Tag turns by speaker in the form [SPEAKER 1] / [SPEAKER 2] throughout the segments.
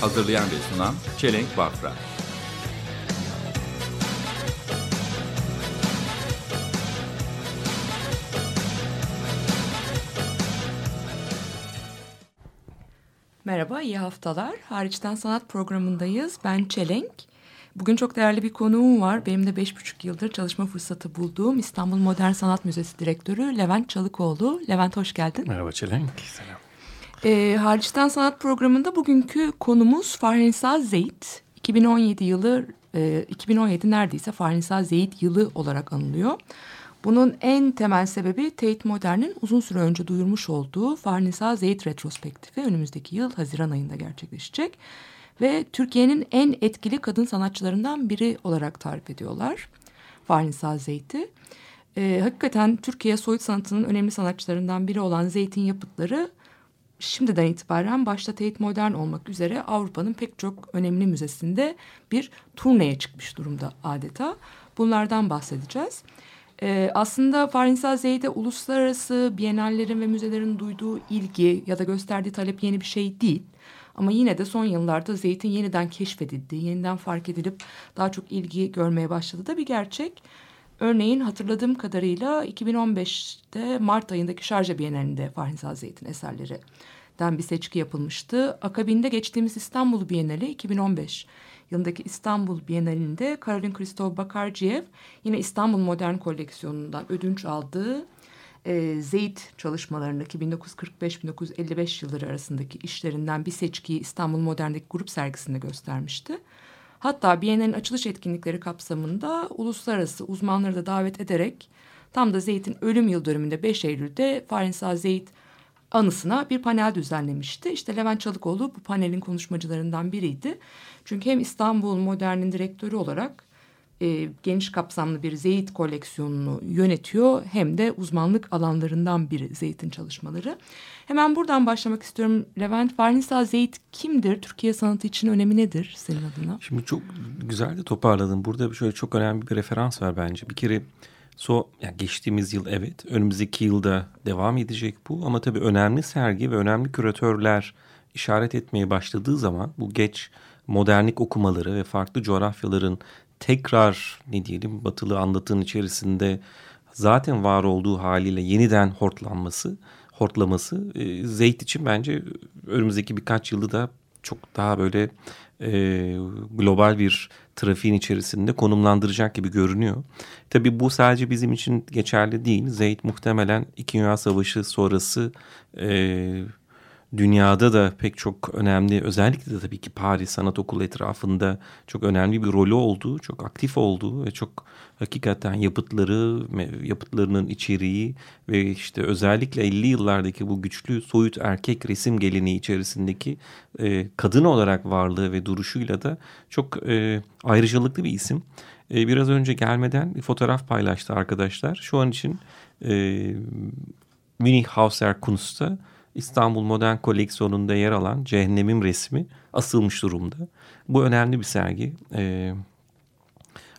[SPEAKER 1] Hazırlayan ve sunan Çelenk Bafra
[SPEAKER 2] Merhaba, iyi haftalar. Hariçten Sanat programındayız. Ben Çelenk. Bugün çok değerli bir konuğum var. Benim de beş buçuk yıldır çalışma fırsatı bulduğum İstanbul Modern Sanat Müzesi Direktörü Levent Çalıkoğlu. Levent hoş geldin.
[SPEAKER 3] Merhaba Çelenk. Selam.
[SPEAKER 2] Ee, Hariçten Sanat programında bugünkü konumuz Fahrensa Zeyt. 2017 yılı, e, 2017 neredeyse Fahrensa Zeyt yılı olarak anılıyor. Bunun en temel sebebi Tate Modern'in uzun süre önce duyurmuş olduğu Farnisa Zeyt retrospektifi önümüzdeki yıl Haziran ayında gerçekleşecek. Ve Türkiye'nin en etkili kadın sanatçılarından biri olarak tarif ediyorlar Farnisa Zeyt'i. Ee, hakikaten Türkiye soyut sanatının önemli sanatçılarından biri olan Zeyt'in yapıtları şimdiden itibaren başta Tate Modern olmak üzere Avrupa'nın pek çok önemli müzesinde bir turneye çıkmış durumda adeta. Bunlardan bahsedeceğiz. Ee, aslında Farinsa Zeyde uluslararası bienallerin ve müzelerin duyduğu ilgi ya da gösterdiği talep yeni bir şey değil. Ama yine de son yıllarda zeytin yeniden keşfedildi, yeniden fark edilip daha çok ilgi görmeye başladı da bir gerçek. Örneğin hatırladığım kadarıyla 2015'te Mart ayındaki Şarja Bienalinde Farinsa Zeyt'in eserlerinden bir seçki yapılmıştı. Akabinde geçtiğimiz İstanbul Bienali 2015 yılındaki İstanbul Bienalinde Karolin Kristov Bakarciev yine İstanbul Modern Koleksiyonu'ndan ödünç aldığı e, Zeyt çalışmalarındaki 1945-1955 yılları arasındaki işlerinden bir seçkiyi İstanbul Modern'deki grup sergisinde göstermişti. Hatta Bienal'in açılış etkinlikleri kapsamında uluslararası uzmanları da davet ederek tam da Zeyt'in ölüm yıl dönümünde 5 Eylül'de Farensa Zeyt anısına bir panel düzenlemişti. İşte Levent Çalıkoğlu bu panelin konuşmacılarından biriydi. Çünkü hem İstanbul Modern'in direktörü olarak e, geniş kapsamlı bir zeyt koleksiyonunu yönetiyor hem de uzmanlık alanlarından biri zeytin çalışmaları. Hemen buradan başlamak istiyorum. Levent Varnisa Zeyt kimdir? Türkiye sanatı için önemi nedir senin adına?
[SPEAKER 3] Şimdi çok güzel de toparladın. Burada şöyle çok önemli bir referans var bence. Bir kere so yani geçtiğimiz yıl evet önümüzdeki yılda devam edecek bu ama tabii önemli sergi ve önemli küratörler işaret etmeye başladığı zaman bu geç modernlik okumaları ve farklı coğrafyaların tekrar ne diyelim batılı anlatının içerisinde zaten var olduğu haliyle yeniden hortlanması, hortlaması e, Zeyt için bence önümüzdeki birkaç yılı da çok daha böyle e, global bir trafiğin içerisinde konumlandıracak gibi görünüyor. Tabii bu sadece bizim için geçerli değil. Zeyt muhtemelen İki Dünya Savaşı sonrası e, dünyada da pek çok önemli özellikle de tabii ki Paris Sanat Okulu etrafında çok önemli bir rolü olduğu, çok aktif olduğu ve çok hakikaten yapıtları, yapıtlarının içeriği ve işte özellikle 50 yıllardaki bu güçlü soyut erkek resim geleneği içerisindeki e, kadın olarak varlığı ve duruşuyla da çok e, ayrıcalıklı bir isim. E, biraz önce gelmeden bir fotoğraf paylaştı arkadaşlar. Şu an için e, Münih Hauser Kunst'ta İstanbul Modern Koleksiyonu'nda yer alan Cehennemim resmi asılmış durumda. Bu önemli bir sergi. Ee,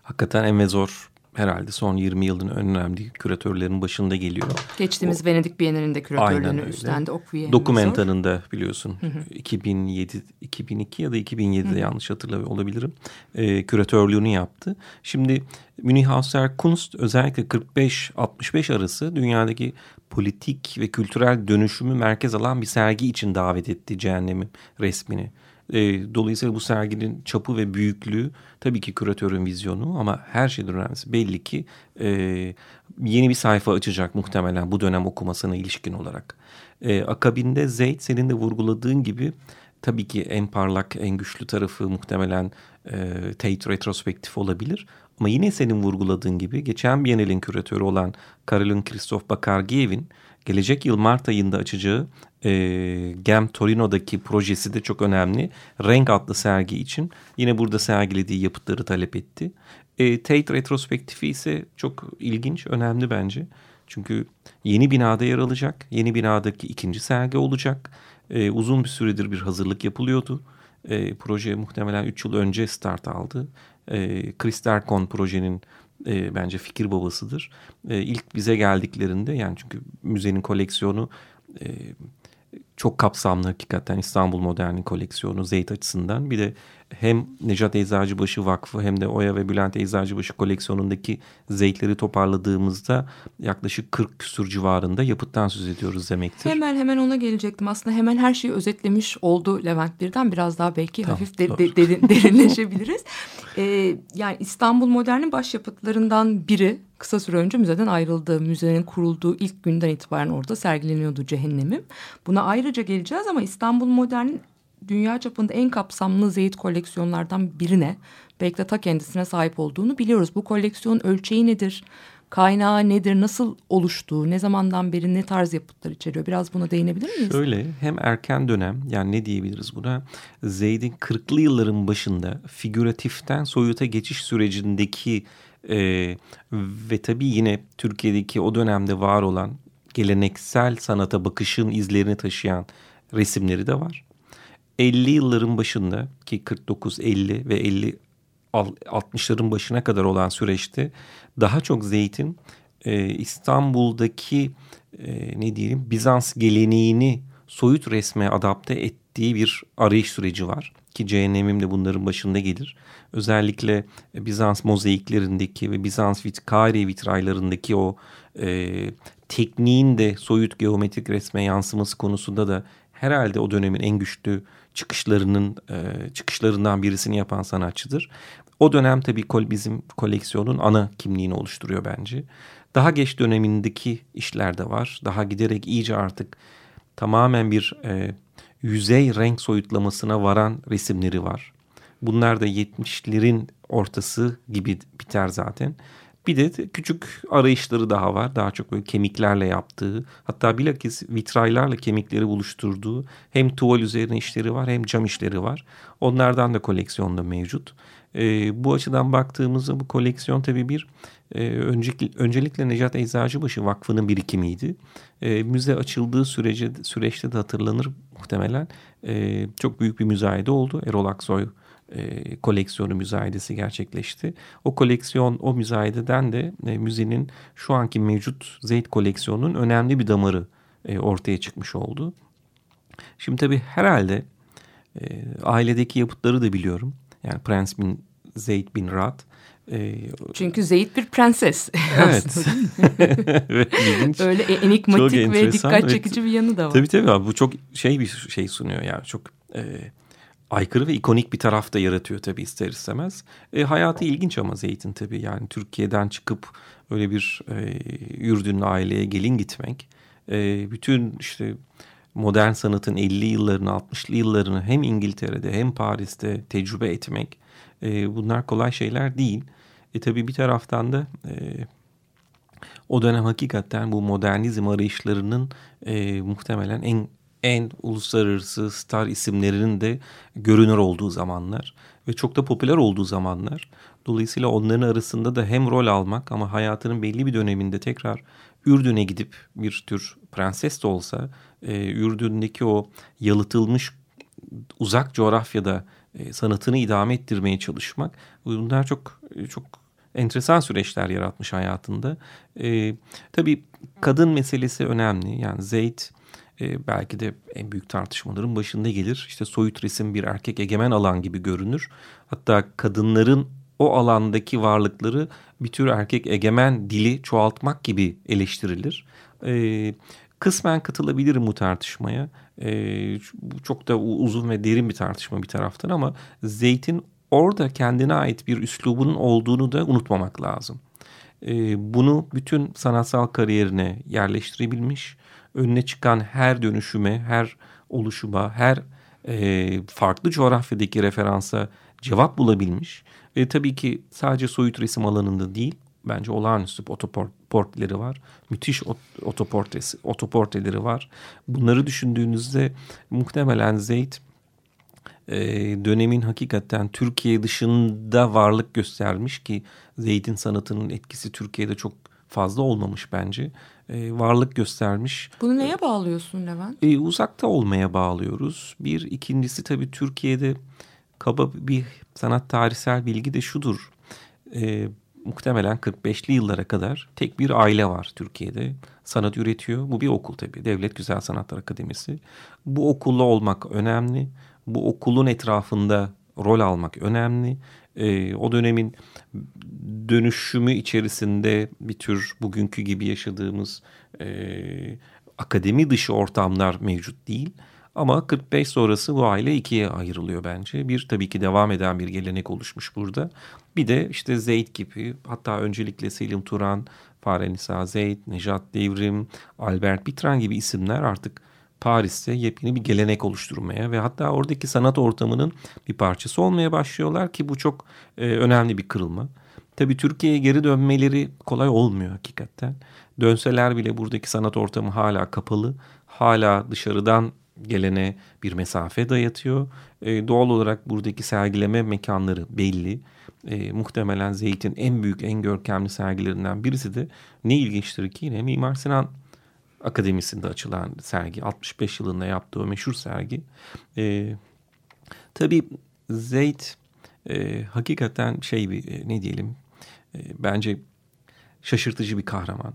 [SPEAKER 3] hakikaten en ve zor herhalde son 20 yılın önemli küratörlerin başında geliyor.
[SPEAKER 2] Geçtiğimiz o, Venedik Bienalinde küratörlüğünü üstlendi. Okuye
[SPEAKER 3] Dokumentanın da biliyorsun hı hı. 2007, 2002 ya da 2007'de hı. yanlış hatırlamıyor olabilirim. E, küratörlüğünü yaptı. Şimdi Münihhauser Kunst özellikle 45-65 arası dünyadaki politik ve kültürel dönüşümü merkez alan bir sergi için davet etti Cehennem'in resmini. E, dolayısıyla bu serginin çapı ve büyüklüğü tabii ki küratörün vizyonu ama her şeyden önemlisi belli ki e, yeni bir sayfa açacak muhtemelen bu dönem okumasına ilişkin olarak. E, akabinde Zeyd senin de vurguladığın gibi tabii ki en parlak en güçlü tarafı muhtemelen e, Tate retrospektif olabilir. Ama yine senin vurguladığın gibi geçen Biennale'in küratörü olan Karolin Christoph Bakargiev'in gelecek yıl Mart ayında açacağı e, Gem Torino'daki projesi de çok önemli. Renk adlı sergi için yine burada sergilediği yapıtları talep etti. E, Tate retrospektifi ise çok ilginç, önemli bence. Çünkü yeni binada yer alacak. Yeni binadaki ikinci sergi olacak. E, uzun bir süredir bir hazırlık yapılıyordu. E, proje muhtemelen 3 yıl önce start aldı. E, Chris Derkon projenin e, bence fikir babasıdır. E, ilk bize geldiklerinde yani çünkü müzenin koleksiyonu e, çok kapsamlı hakikaten İstanbul Moderni koleksiyonu Zeyt açısından. Bir de hem Necat Eczacıbaşı Vakfı hem de Oya ve Bülent Eczacıbaşı koleksiyonundaki zeytleri toparladığımızda yaklaşık 40 küsur civarında yapıttan söz ediyoruz demektir.
[SPEAKER 2] Hemen hemen ona gelecektim. Aslında hemen her şeyi özetlemiş oldu Levent Birden. Biraz daha belki
[SPEAKER 3] Tamam,
[SPEAKER 2] hafif de- de- derin- derinleşebiliriz. Ee, yani İstanbul Modern'in başyapıtlarından biri kısa süre önce müzeden ayrıldı. Müzenin kurulduğu ilk günden itibaren orada sergileniyordu Cehennemim. Buna ayrıca geleceğiz ama İstanbul Modern'in dünya çapında en kapsamlı zeyt koleksiyonlardan birine belki de ta kendisine sahip olduğunu biliyoruz. Bu koleksiyon ölçeği nedir? Kaynağı nedir? Nasıl oluştuğu? Ne zamandan beri ne tarz yapıtlar içeriyor? Biraz buna değinebilir miyiz?
[SPEAKER 3] Şöyle hem erken dönem yani ne diyebiliriz buna Zeyd'in 40'lı yılların başında figüratiften soyuta geçiş sürecindeki e, ve tabii yine Türkiye'deki o dönemde var olan geleneksel sanata bakışın izlerini taşıyan resimleri de var. 50 yılların başında ki 49, 50 ve 50 al- 60'ların başına kadar olan süreçte daha çok Zeyt'in e, İstanbul'daki e, ne diyelim Bizans geleneğini soyut resme adapte ettiği bir arayış süreci var. Ki cehennemim de bunların başında gelir. Özellikle e, Bizans mozaiklerindeki ve Bizans vit Kare vitraylarındaki o e, tekniğin de soyut geometrik resme yansıması konusunda da herhalde o dönemin en güçlü çıkışlarının e, çıkışlarından birisini yapan sanatçıdır. O dönem tabii bizim koleksiyonun ana kimliğini oluşturuyor bence. Daha geç dönemindeki işler de var. Daha giderek iyice artık tamamen bir e, yüzey renk soyutlamasına varan resimleri var. Bunlar da 70'lerin ortası gibi biter zaten. Bir de küçük arayışları daha var. Daha çok böyle kemiklerle yaptığı hatta bilakis vitraylarla kemikleri buluşturduğu hem tuval üzerine işleri var hem cam işleri var. Onlardan da koleksiyonda mevcut. Ee, bu açıdan baktığımızda bu koleksiyon tabii bir e, öncelikle, öncelikle Necat Eczacıbaşı Vakfı'nın birikimiydi. E, müze açıldığı sürece süreçte de hatırlanır muhtemelen. E, çok büyük bir müzayede oldu. Erol Aksoy e, koleksiyonu müzayedesi gerçekleşti. O koleksiyon, o müzayededen de e, müzenin şu anki mevcut Zeyt koleksiyonunun önemli bir damarı e, ortaya çıkmış oldu. Şimdi tabii herhalde e, ailedeki yapıtları da biliyorum. Yani Prens bin Zeyd bin Rad. E,
[SPEAKER 2] Çünkü Zeyt bir prenses.
[SPEAKER 3] evet. Ve.
[SPEAKER 2] Öyle e- enigmatik ve
[SPEAKER 3] enteresan
[SPEAKER 2] dikkat
[SPEAKER 3] ve-
[SPEAKER 2] çekici bir yanı da var.
[SPEAKER 3] Tabii tabii abi bu çok şey bir şey sunuyor yani çok e, aykırı ve ikonik bir taraf da yaratıyor tabii ister istemez. E, hayatı ilginç ama Zeytin tabii yani Türkiye'den çıkıp öyle bir e, yurdunlu aileye gelin gitmek. E, bütün işte modern sanatın 50 yıllarını 60'lı yıllarını hem İngiltere'de hem Paris'te tecrübe etmek e, bunlar kolay şeyler değil. E tabii bir taraftan da e, o dönem hakikaten bu modernizm arayışlarının e, muhtemelen en en uluslararası star isimlerinin de görünür olduğu zamanlar ve çok da popüler olduğu zamanlar. Dolayısıyla onların arasında da hem rol almak ama hayatının belli bir döneminde tekrar Ürdün'e gidip bir tür prenses de olsa e, Ürdün'deki o yalıtılmış uzak coğrafyada e, sanatını idame ettirmeye çalışmak bunlar çok çok enteresan süreçler yaratmış hayatında. E, tabii kadın meselesi önemli. Yani Zeyd e, belki de en büyük tartışmaların başında gelir. İşte soyut resim bir erkek egemen alan gibi görünür. Hatta kadınların o alandaki varlıkları bir tür erkek egemen dili çoğaltmak gibi eleştirilir. E, kısmen katılabilirim bu tartışmaya. E, çok da uzun ve derin bir tartışma bir taraftan ama Zeyt'in orada kendine ait bir üslubunun olduğunu da unutmamak lazım. E, bunu bütün sanatsal kariyerine yerleştirebilmiş, önüne çıkan her dönüşüme, her oluşuma, her e, farklı coğrafyadaki referansa cevap bulabilmiş. Ve tabii ki sadece soyut resim alanında değil, bence olağanüstü otoportreleri var. Müthiş ot- otoportresi, otoportreleri var. Bunları düşündüğünüzde muhtemelen Zeyt e, dönemin hakikaten Türkiye dışında varlık göstermiş ki Zeyt'in sanatının etkisi Türkiye'de çok fazla olmamış bence. E, varlık göstermiş.
[SPEAKER 2] Bunu neye bağlıyorsun Levent?
[SPEAKER 3] E, uzakta olmaya bağlıyoruz. Bir ikincisi tabii Türkiye'de kaba bir sanat tarihsel bilgi de şudur. E, muhtemelen 45'li yıllara kadar tek bir aile var Türkiye'de. Sanat üretiyor. Bu bir okul tabii. Devlet Güzel Sanatlar Akademisi. Bu okulla olmak önemli. Bu okulun etrafında rol almak önemli. E, o dönemin dönüşümü içerisinde bir tür bugünkü gibi yaşadığımız e, akademi dışı ortamlar mevcut değil. Ama 45 sonrası bu aile ikiye ayrılıyor bence. Bir tabii ki devam eden bir gelenek oluşmuş burada. Bir de işte Zeyd gibi hatta öncelikle Selim Turan, Farenisa Zeyd, Nejat Devrim, Albert Bitran gibi isimler artık Paris'te yepyeni bir gelenek oluşturmaya ve hatta oradaki sanat ortamının bir parçası olmaya başlıyorlar ki bu çok e, önemli bir kırılma. Tabii Türkiye'ye geri dönmeleri kolay olmuyor hakikaten. Dönseler bile buradaki sanat ortamı hala kapalı. Hala dışarıdan gelene bir mesafe dayatıyor. E, doğal olarak buradaki sergileme mekanları belli. E, muhtemelen Zeyt'in en büyük, en görkemli sergilerinden birisi de ne ilginçtir ki yine Mimar Sinan Akademisi'nde açılan sergi. 65 yılında yaptığı meşhur sergi. E, tabii Zeyt e, hakikaten şey bir e, ne diyelim e, bence şaşırtıcı bir kahraman.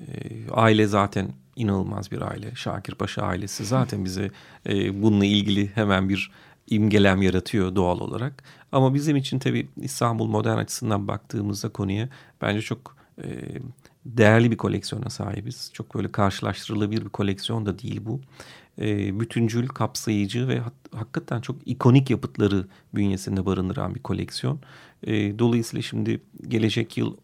[SPEAKER 3] E, aile zaten inanılmaz bir aile. Şakir Paşa ailesi zaten bize e, bununla ilgili hemen bir imgelem yaratıyor doğal olarak. Ama bizim için tabii İstanbul modern açısından baktığımızda konuya bence çok e, değerli bir koleksiyona sahibiz. Çok böyle karşılaştırılabilir bir koleksiyon da değil bu. E, bütüncül, kapsayıcı ve hakikaten çok ikonik yapıtları bünyesinde barındıran bir koleksiyon. E, dolayısıyla şimdi gelecek yıl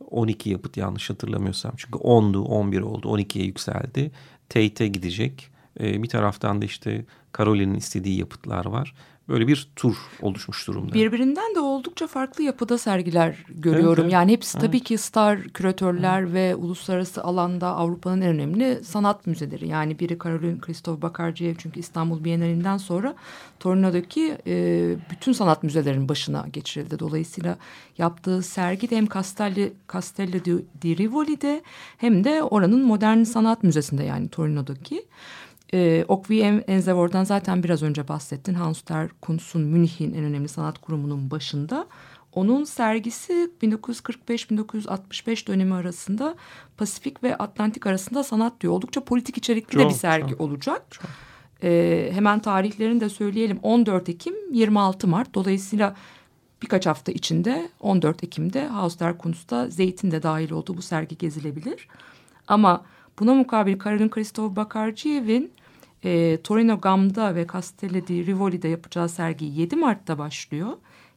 [SPEAKER 3] 12 yapıt yanlış hatırlamıyorsam. Çünkü 10'du, 11 oldu, 12'ye yükseldi. Tate'e gidecek. E, bir taraftan da işte Carolin'in istediği yapıtlar var. Böyle bir tur oluşmuş durumda.
[SPEAKER 2] Birbirinden de oldukça farklı yapıda sergiler görüyorum.
[SPEAKER 3] Evet, evet.
[SPEAKER 2] Yani hepsi tabii ki star küratörler ve uluslararası alanda Avrupa'nın en önemli sanat müzeleri. Yani biri Karolin Christoph Bakarcıyev çünkü İstanbul Bienalinden sonra Torino'daki e, bütün sanat müzelerinin başına geçirildi. Dolayısıyla yaptığı sergi de hem Castelli, Castello di, di Rivoli'de hem de oranın modern sanat müzesinde yani Torino'daki. E, Okvi Enzevor'dan zaten biraz önce bahsettin. Hans ter Kuntz'un Münih'in en önemli sanat kurumunun başında. Onun sergisi 1945-1965 dönemi arasında Pasifik ve Atlantik arasında sanat diyor. Oldukça politik içerikli de
[SPEAKER 3] Çok,
[SPEAKER 2] bir sergi
[SPEAKER 3] çok,
[SPEAKER 2] olacak.
[SPEAKER 3] çok.
[SPEAKER 2] E, hemen tarihlerini de söyleyelim. 14 Ekim 26 Mart. Dolayısıyla birkaç hafta içinde 14 Ekim'de Haus der Kunst'ta Zeytin de dahil olduğu bu sergi gezilebilir. Ama buna mukabil Karolin Christoph Bakarciyev'in e, Torino Gam'da ve Castello di Rivoli'de yapacağı sergi 7 Mart'ta başlıyor.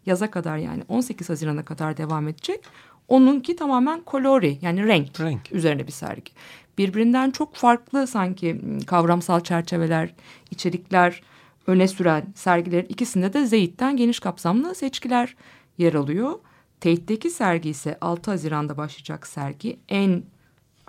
[SPEAKER 2] Yaza kadar yani 18 Haziran'a kadar devam edecek. Onunki tamamen kolori yani renk,
[SPEAKER 3] Renk.
[SPEAKER 2] üzerine bir sergi. Birbirinden çok farklı sanki kavramsal çerçeveler, içerikler öne süren sergilerin ikisinde de Zeyt'ten geniş kapsamlı seçkiler yer alıyor. Tate'deki sergi ise 6 Haziran'da başlayacak sergi. En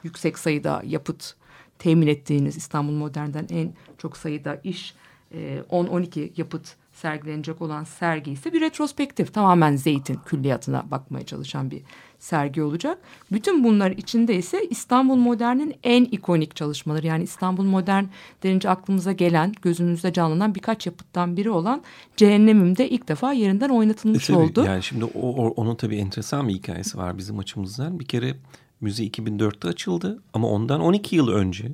[SPEAKER 2] yüksek sayıda yapıt temin ettiğiniz İstanbul Modern'den en çok sayıda iş e, 10-12 yapıt sergilenecek olan sergi ise bir retrospektif. Tamamen Zeyt'in külliyatına bakmaya çalışan bir sergi olacak. Bütün bunlar içinde ise İstanbul Modern'in en ikonik çalışmaları. Yani İstanbul Modern denince aklımıza gelen, gözümüzde canlanan birkaç yapıttan biri olan Cehennemim'de ilk defa yerinden oynatılmış
[SPEAKER 3] E tabii,
[SPEAKER 2] oldu.
[SPEAKER 3] Yani şimdi o, o- onun tabii enteresan bir hikayesi var bizim açımızdan. Bir kere müze 2004'te açıldı ama ondan 12 yıl önce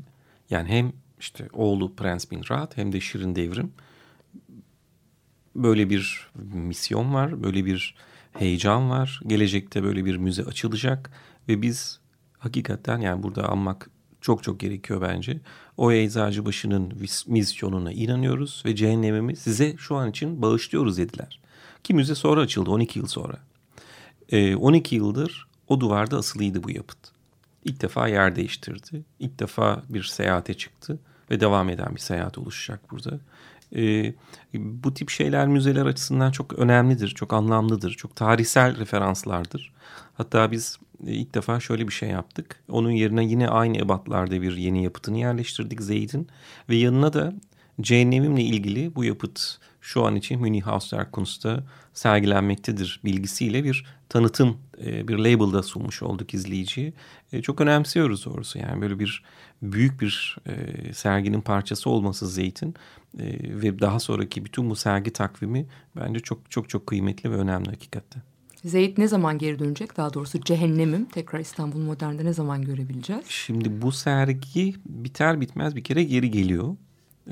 [SPEAKER 3] yani hem işte oğlu Prens Bin Rahat hem de Şirin Devrim böyle bir misyon var, böyle bir heyecan var. Gelecekte böyle bir müze açılacak ve biz hakikaten yani burada anmak çok çok gerekiyor bence. O Eczacıbaşı'nın misyonuna inanıyoruz ve cehennemimi size şu an için bağışlıyoruz dediler. Ki müze sonra açıldı 12 yıl sonra. Ee, 12 yıldır o duvarda asılıydı bu yapıt. İlk defa yer değiştirdi. İlk defa bir seyahate çıktı ve devam eden bir seyahat oluşacak burada. E, bu tip şeyler müzeler açısından çok önemlidir, çok anlamlıdır, çok tarihsel referanslardır. Hatta biz e, ilk defa şöyle bir şey yaptık. Onun yerine yine aynı ebatlarda bir yeni yapıtını yerleştirdik Zeyd'in. Ve yanına da cehennemimle ilgili bu yapıt şu an için Münih Hauswerkunst'ta sergilenmektedir bilgisiyle bir tanıtım, e, bir label'da sunmuş olduk izleyiciye. E, çok önemsiyoruz doğrusu yani böyle bir büyük bir e, serginin parçası olması Zeyt'in ve daha sonraki bütün bu sergi takvimi bence çok çok çok kıymetli ve önemli hakikaten.
[SPEAKER 2] Zeyt ne zaman geri dönecek? Daha doğrusu Cehennemim tekrar İstanbul Modern'de ne zaman görebileceğiz?
[SPEAKER 3] Şimdi bu sergi biter bitmez bir kere geri geliyor.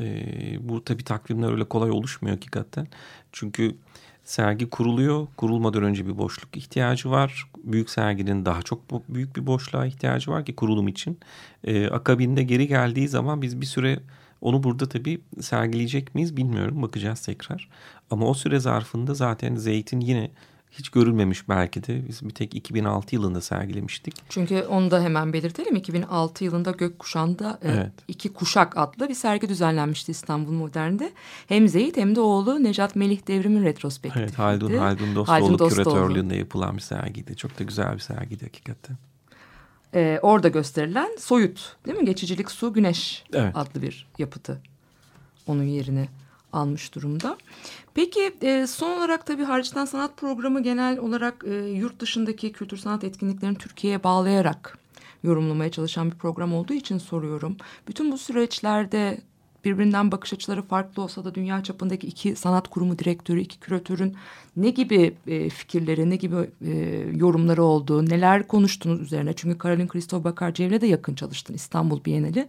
[SPEAKER 3] Ee, bu tabi takvimler öyle kolay oluşmuyor hakikaten. Çünkü sergi kuruluyor. Kurulmadan önce bir boşluk ihtiyacı var. Büyük serginin daha çok büyük bir boşluğa ihtiyacı var ki kurulum için. Ee, akabinde geri geldiği zaman biz bir süre onu burada tabii sergileyecek miyiz bilmiyorum. Bakacağız tekrar. Ama o süre zarfında zaten Zeyt'in yine hiç görülmemiş belki de. Biz bir tek 2006 yılında sergilemiştik.
[SPEAKER 2] Çünkü onu da hemen belirtelim. 2006 yılında Gökkuşağı'nda e, evet. iki kuşak adlı bir sergi düzenlenmişti İstanbul Modern'de. Hem Zeyit hem de oğlu Necat Melih Devrim'in retrospektifiydi.
[SPEAKER 3] Evet Haldun, Haldun Dostoğlu Haldun küratörlüğünde yapılan bir sergiydi. Çok da güzel bir sergiydi hakikaten.
[SPEAKER 2] Ee, orada gösterilen Soyut değil mi? Geçicilik Su Güneş evet. adlı bir yapıtı. Onun yerini almış durumda. Peki e, son olarak tabii Harçtan Sanat Programı genel olarak e, yurt dışındaki kültür sanat etkinliklerini Türkiye'ye bağlayarak yorumlamaya çalışan bir program olduğu için soruyorum. Bütün bu süreçlerde birbirinden bakış açıları farklı olsa da dünya çapındaki iki sanat kurumu direktörü, iki küratörün ne gibi e, fikirleri, ne gibi e, yorumları oldu, neler konuştunuz üzerine? Çünkü Karolin Christoph Bakarcev'le de yakın çalıştın İstanbul Bienali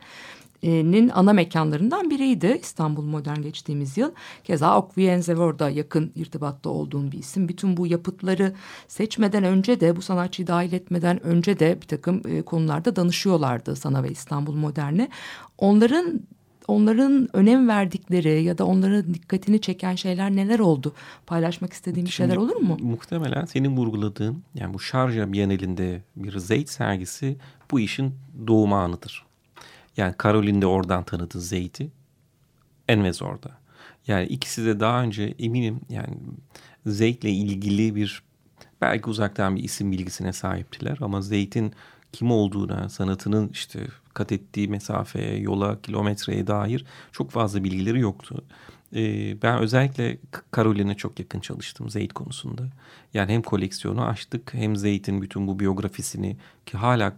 [SPEAKER 2] nin ana mekanlarından biriydi İstanbul Modern geçtiğimiz yıl. Keza Okviyenzevor'da yakın irtibatta olduğum bir isim. Bütün bu yapıtları seçmeden önce de bu sanatçıyı dahil etmeden önce de bir takım e, konularda danışıyorlardı sana ve İstanbul Modern'e. Onların onların önem verdikleri ya da onların dikkatini çeken şeyler neler oldu? Paylaşmak istediğim Şimdi, şeyler olur mu?
[SPEAKER 3] Muhtemelen senin vurguladığın yani bu Şarja Bienalinde bir Zeyt sergisi bu işin doğum anıdır. Yani Caroline de oradan tanıdı Zeyd'i. Envez orada. Yani ikisi de daha önce eminim yani Zeyd'le ilgili bir belki uzaktan bir isim bilgisine sahiptiler ama Zeyd'in kim olduğuna, sanatının işte kat ettiği mesafeye, yola, kilometreye dair çok fazla bilgileri yoktu. Ee, ben özellikle Caroline'e çok yakın çalıştım Zeyd konusunda. Yani hem koleksiyonu açtık hem Zeyd'in bütün bu biyografisini ki hala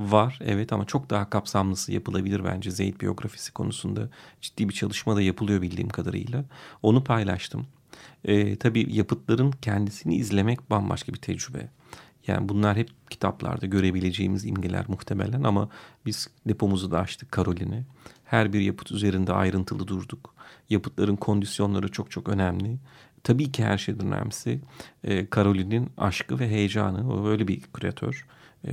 [SPEAKER 3] var evet ama çok daha kapsamlısı yapılabilir bence Zeyd biyografisi konusunda. Ciddi bir çalışma da yapılıyor bildiğim kadarıyla. Onu paylaştım. Ee, tabii yapıtların kendisini izlemek bambaşka bir tecrübe. Yani bunlar hep kitaplarda görebileceğimiz imgeler muhtemelen ama biz depomuzu da açtık Karolin'e. Her bir yapıt üzerinde ayrıntılı durduk. Yapıtların kondisyonları çok çok önemli. Tabii ki her şeyden önemlisi e, Karolin'in aşkı ve heyecanı. O böyle bir küratör e,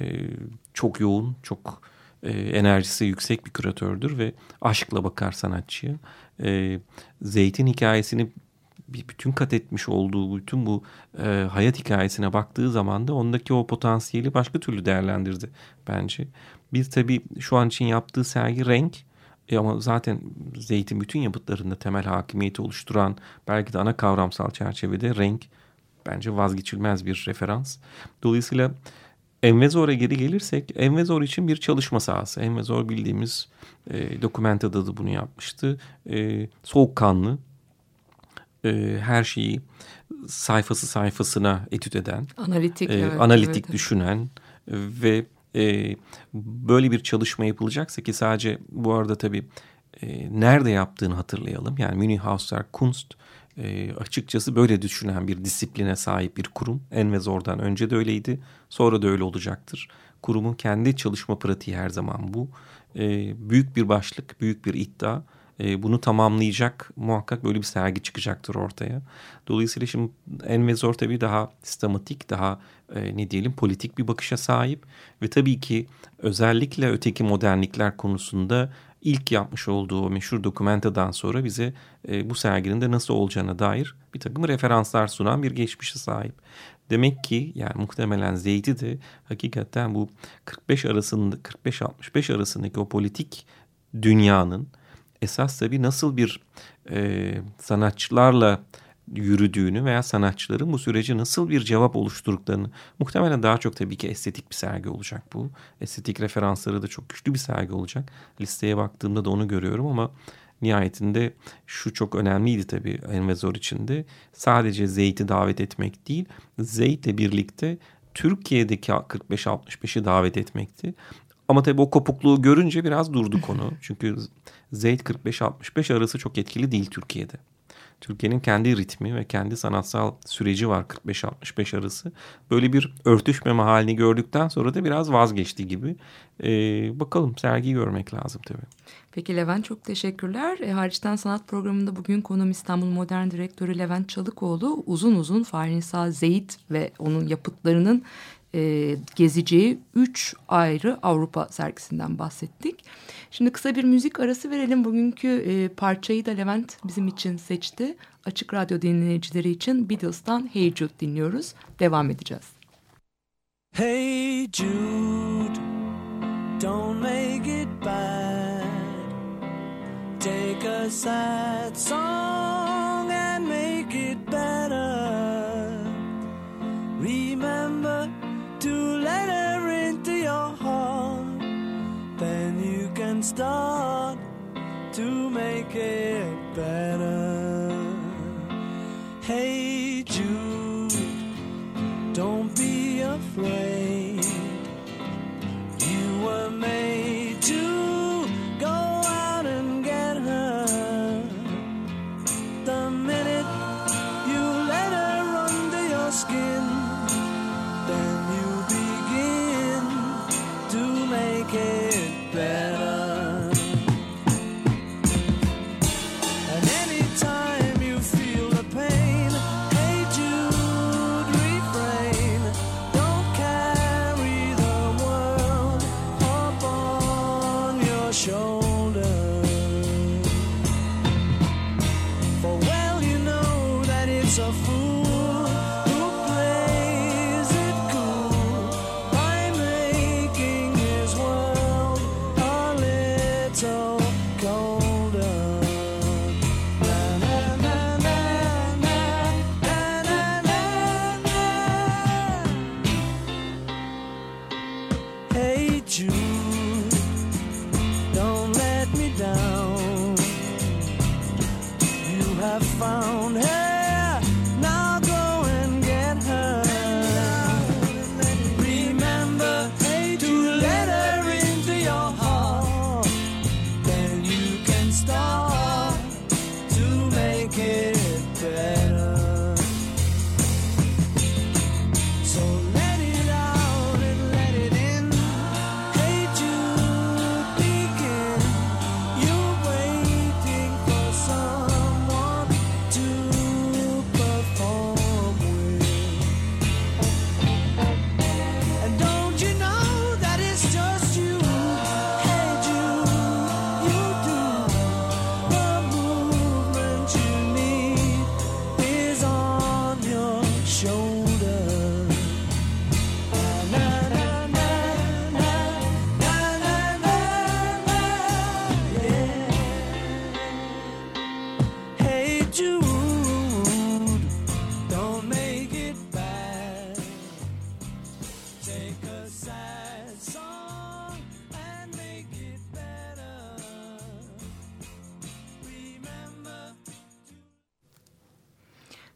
[SPEAKER 3] çok yoğun, çok e, enerjisi yüksek bir küratördür ve aşkla bakar sanatçıya. E, Zeyt'in hikayesini bir bütün kat etmiş olduğu bütün bu e, hayat hikayesine baktığı zaman da ondaki o potansiyeli başka türlü değerlendirdi bence. Bir tabii şu an için yaptığı sergi renk e ama zaten Zeyt'in bütün yapıtlarında temel hakimiyeti oluşturan belki de ana kavramsal çerçevede renk bence vazgeçilmez bir referans. Dolayısıyla Envezor'a geri gelirsek Envezor için bir çalışma sahası. Envezor bildiğimiz e, Dokumenta'da da bunu yapmıştı. E, soğukkanlı e, her şeyi sayfası sayfasına etüt eden,
[SPEAKER 2] analitik, e, evet,
[SPEAKER 3] analitik evet. düşünen ve e, böyle bir çalışma yapılacaksa ki sadece bu arada tabii e, nerede yaptığını hatırlayalım. Yani Münih Hausser Kunst e, açıkçası böyle düşünen bir disipline sahip bir kurum. Envezor'dan önce de öyleydi, sonra da öyle olacaktır. Kurumun kendi çalışma pratiği her zaman bu. E, büyük bir başlık, büyük bir iddia. E, bunu tamamlayacak muhakkak böyle bir sergi çıkacaktır ortaya. Dolayısıyla şimdi Envezor tabii daha sistematik, daha e, ne diyelim politik bir bakışa sahip. Ve tabii ki özellikle öteki modernlikler konusunda ilk yapmış olduğu meşhur dokumentadan sonra bize e, bu serginin de nasıl olacağına dair bir takım referanslar sunan bir geçmişe sahip. Demek ki yani muhtemelen Zeyd'i de hakikaten bu 45 arasında 45-65 arasındaki o politik dünyanın esas tabii nasıl bir e, sanatçılarla yürüdüğünü veya sanatçıların bu süreci nasıl bir cevap oluşturduklarını muhtemelen daha çok tabii ki estetik bir sergi olacak bu. Estetik referansları da çok güçlü bir sergi olacak. Listeye baktığımda da onu görüyorum ama nihayetinde şu çok önemliydi tabii Envezor içinde. Sadece Zeyt'i davet etmek değil, Zeyt'le birlikte Türkiye'deki 45-65'i davet etmekti. Ama tabii o kopukluğu görünce biraz durdu konu. Çünkü Zeyt 45-65 arası çok etkili değil Türkiye'de. Türkiye'nin kendi ritmi ve kendi sanatsal süreci var 45-65 arası. Böyle bir örtüşmeme halini gördükten sonra da biraz vazgeçti gibi. Ee, bakalım sergiyi görmek lazım tabii.
[SPEAKER 2] Peki Levent çok teşekkürler. E, hariçten Sanat programında bugün konum İstanbul Modern Direktörü Levent Çalıkoğlu uzun uzun Fahri Zeyt ve onun yapıtlarının e, gezeceği üç ayrı Avrupa sergisinden bahsettik. Şimdi kısa bir müzik arası verelim. Bugünkü e, parçayı da Levent bizim için seçti. Açık Radyo dinleyicileri için Beatles'tan Hey Jude dinliyoruz. Devam edeceğiz.
[SPEAKER 4] Hey Jude, don't make it bad. Take a sad song done to make it better.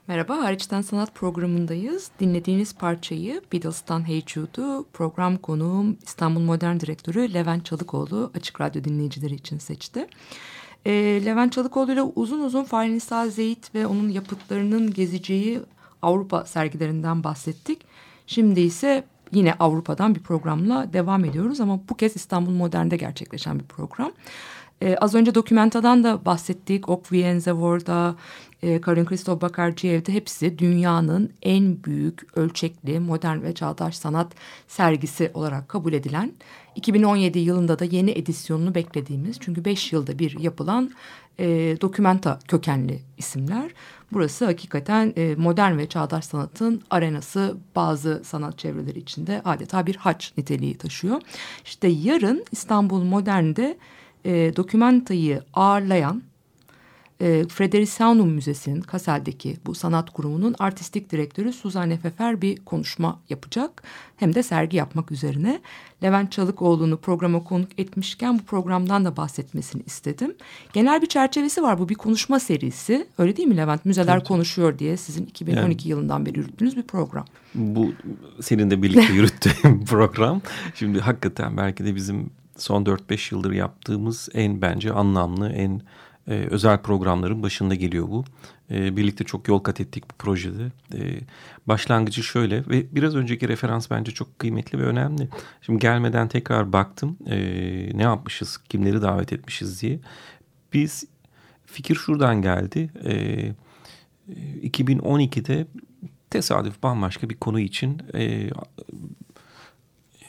[SPEAKER 2] Merhaba, Hariçten Sanat programındayız. Dinlediğiniz parçayı Beatles'tan Hey Jude'u program konuğum İstanbul Modern Direktörü Levent Çalıkoğlu Açık Radyo dinleyicileri için seçti. Ee, Levent Çalıkoğlu ile uzun uzun Farinisa Zeyt ve onun yapıtlarının gezeceği Avrupa sergilerinden bahsettik. Şimdi ise yine Avrupa'dan bir programla devam ediyoruz ama bu kez İstanbul Modern'de gerçekleşen bir program. Ee, az önce Dokumenta'dan da bahsettik. Okviyenzevor'da, e, Karin Christoph Bakarciyev'de hepsi dünyanın en büyük ölçekli modern ve çağdaş sanat sergisi olarak kabul edilen 2017 yılında da yeni edisyonunu beklediğimiz çünkü 5 yılda bir yapılan e, Dokumenta kökenli isimler. Burası hakikaten e, modern ve çağdaş sanatın arenası bazı sanat çevreleri içinde adeta bir haç niteliği taşıyor. İşte yarın İstanbul Modern'de e, Dokumenta'yı ağırlayan e, Frederiциanum Müzesi'nin Kasel'deki bu sanat kurumunun artistik direktörü Suzanne Fefer bir konuşma yapacak. Hem de sergi yapmak üzerine. Levent Çalıkoğlu'nu programa konuk etmişken bu programdan da bahsetmesini istedim. Genel bir çerçevesi var bu bir konuşma serisi. Öyle değil mi Levent? Müzeler konuşuyor diye sizin 2012 yılından beri yürüttüğünüz bir program.
[SPEAKER 3] Bu senin de birlikte yürüttüğün program. Şimdi hakikaten belki de bizim son 4-5 yıldır yaptığımız en bence anlamlı, en e, özel programların başında geliyor bu. E, birlikte çok yol kat ettik bu projede. E, başlangıcı şöyle ve biraz önceki referans bence çok kıymetli ve önemli. Şimdi gelmeden tekrar baktım e, ne yapmışız, kimleri davet etmişiz diye. Biz fikir şuradan geldi. E, 2012'de tesadüf bambaşka bir konu için e,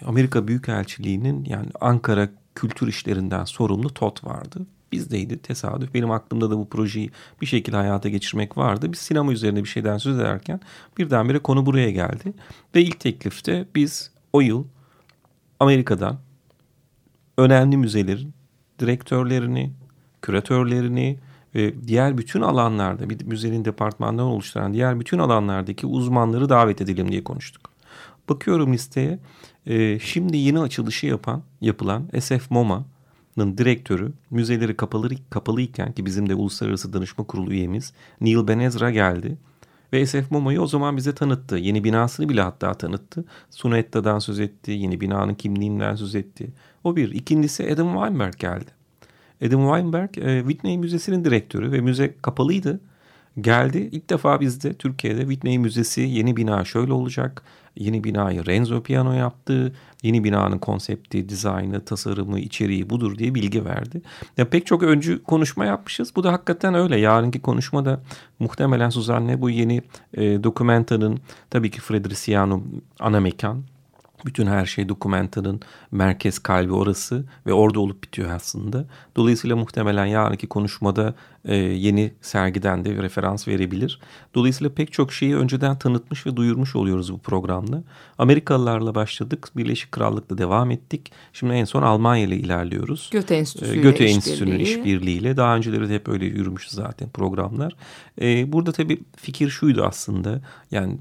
[SPEAKER 3] Amerika Büyükelçiliği'nin yani Ankara kültür işlerinden sorumlu TOT vardı. Bizdeydi tesadüf. Benim aklımda da bu projeyi bir şekilde hayata geçirmek vardı. Biz sinema üzerine bir şeyden söz ederken birdenbire konu buraya geldi. Ve ilk teklifte biz o yıl Amerika'dan önemli müzelerin direktörlerini, küratörlerini ve diğer bütün alanlarda bir müzenin departmanından oluşturan diğer bütün alanlardaki uzmanları davet edelim diye konuştuk. Bakıyorum listeye şimdi yeni açılışı yapan yapılan SF MoMA'nın direktörü müzeleri kapalı kapalıyken ki bizim de uluslararası danışma kurulu üyemiz Neil Benezra geldi. Ve SF MoMA'yı o zaman bize tanıttı. Yeni binasını bile hatta tanıttı. Sunetta'dan söz etti. Yeni binanın kimliğinden söz etti. O bir. İkincisi Adam Weinberg geldi. Adam Weinberg e, Whitney Müzesi'nin direktörü ve müze kapalıydı. Geldi ilk defa bizde Türkiye'de Whitney Müzesi yeni bina şöyle olacak. Yeni binayı Renzo Piano yaptı. Yeni binanın konsepti, dizaynı, tasarımı, içeriği budur diye bilgi verdi. Ya pek çok öncü konuşma yapmışız. Bu da hakikaten öyle. Yarınki konuşmada muhtemelen Suzanne bu yeni e, dokumentanın tabii ki Frederiциanum ana mekan bütün her şey dokumentanın merkez kalbi orası ve orada olup bitiyor aslında. Dolayısıyla muhtemelen yarınki konuşmada e, yeni sergiden de referans verebilir. Dolayısıyla pek çok şeyi önceden tanıtmış ve duyurmuş oluyoruz bu programda. Amerikalılarla başladık, Birleşik Krallık'la devam ettik. Şimdi en son Almanya ile ilerliyoruz.
[SPEAKER 2] Göte Enstitüsü
[SPEAKER 3] E, Göte Enstitüsü'nün işbirliğiyle. Daha önceleri de hep öyle yürümüş zaten programlar. E, burada tabii fikir şuydu aslında. Yani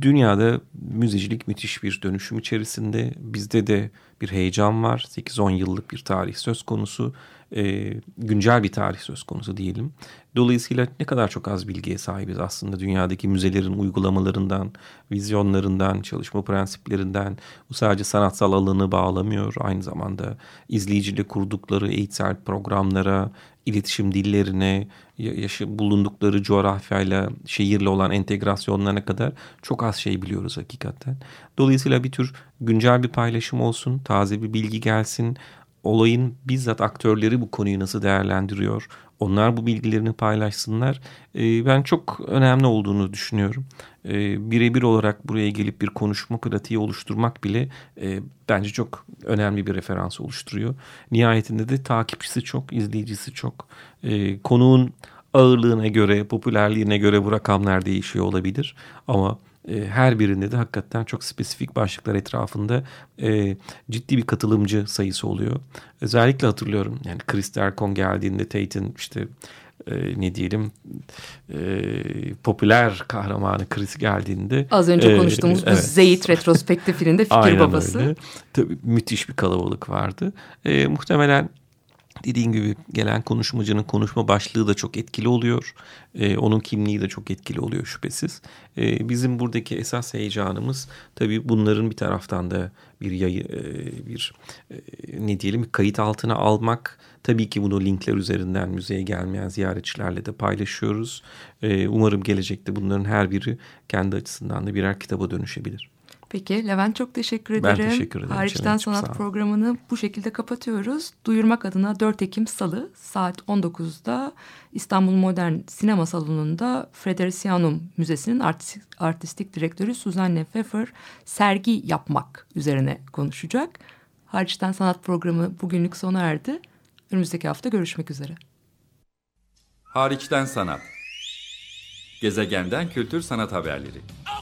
[SPEAKER 3] dünyada müzecilik müthiş bir dönüşüm içerisinde. Bizde de bir heyecan var. 8-10 yıllık bir tarih söz konusu. E, güncel bir tarih söz konusu diyelim. Dolayısıyla ne kadar çok az bilgiye sahibiz aslında dünyadaki müzelerin uygulamalarından, vizyonlarından, çalışma prensiplerinden. Bu sadece sanatsal alanı bağlamıyor. Aynı zamanda izleyiciyle kurdukları eğitsel programlara, iletişim dillerine, yaşı bulundukları coğrafyayla, şehirle olan entegrasyonlarına kadar çok az şey biliyoruz hakikaten. Dolayısıyla bir tür güncel bir paylaşım olsun, taze bir bilgi gelsin, olayın bizzat aktörleri bu konuyu nasıl değerlendiriyor, onlar bu bilgilerini paylaşsınlar. Ee, ben çok önemli olduğunu düşünüyorum. Ee, birebir olarak buraya gelip bir konuşma pratiği oluşturmak bile e, bence çok önemli bir referans oluşturuyor. Nihayetinde de takipçisi çok, izleyicisi çok. Ee, konuğun ağırlığına göre, popülerliğine göre bu rakamlar değişiyor olabilir. Ama e, her birinde de hakikaten çok spesifik başlıklar etrafında e, ciddi bir katılımcı sayısı oluyor. Özellikle hatırlıyorum yani Chris Derkon geldiğinde Tate'in işte e, ne diyelim e, popüler kahramanı Chris geldiğinde.
[SPEAKER 2] Az önce
[SPEAKER 3] e,
[SPEAKER 2] konuştuğumuz bu
[SPEAKER 3] evet.
[SPEAKER 2] Zeyit retrospektifinin de fikir
[SPEAKER 3] Aynen
[SPEAKER 2] babası.
[SPEAKER 3] öyle. Tabii müthiş bir kalabalık vardı. E, muhtemelen dediğin gibi gelen konuşmacının konuşma başlığı da çok etkili oluyor. E, onun kimliği de çok etkili oluyor şüphesiz. E, bizim buradaki esas heyecanımız tabii bunların bir taraftan da bir yayı, e, bir e, ne diyelim kayıt altına almak. Tabii ki bunu linkler üzerinden müzeye gelmeyen ziyaretçilerle de paylaşıyoruz. E, umarım gelecekte bunların her biri kendi açısından da birer kitaba dönüşebilir.
[SPEAKER 2] Peki Levent çok teşekkür
[SPEAKER 3] Ben
[SPEAKER 2] ederim.
[SPEAKER 3] teşekkür ederim
[SPEAKER 2] Hariçten Sanat programını bu şekilde kapatıyoruz. Duyurmak adına 4 Ekim Salı saat 19'da İstanbul Modern Sinema Salonu'nda Frederiциanum Müzesi'nin artistik, artistik direktörü Suzanne Pfeffer sergi yapmak üzerine konuşacak. Hariçten Sanat programı bugünlük sona erdi. Önümüzdeki hafta görüşmek üzere.
[SPEAKER 1] Hariçten sanat. Gezegenden kültür sanat haberleri.
[SPEAKER 5] Okay,